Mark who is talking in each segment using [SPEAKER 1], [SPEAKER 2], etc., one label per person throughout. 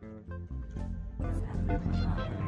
[SPEAKER 1] Thank you.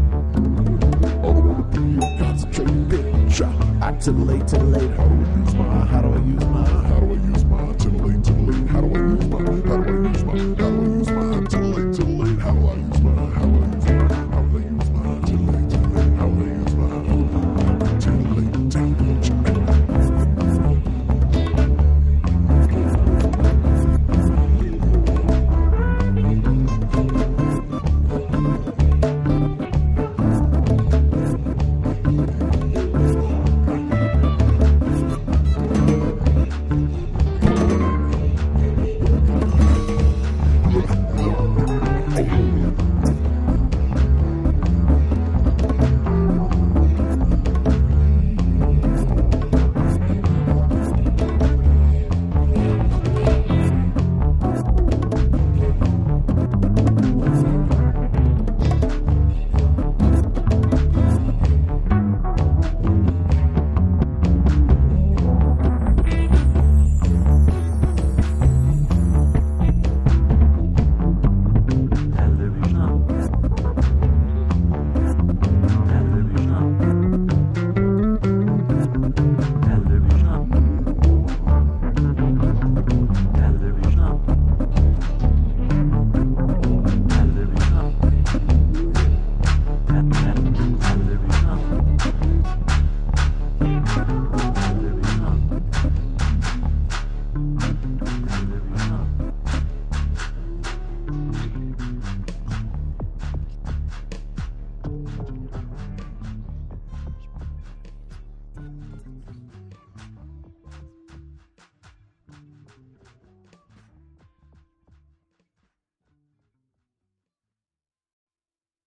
[SPEAKER 1] too late, till late. How do I use my, how do I use my,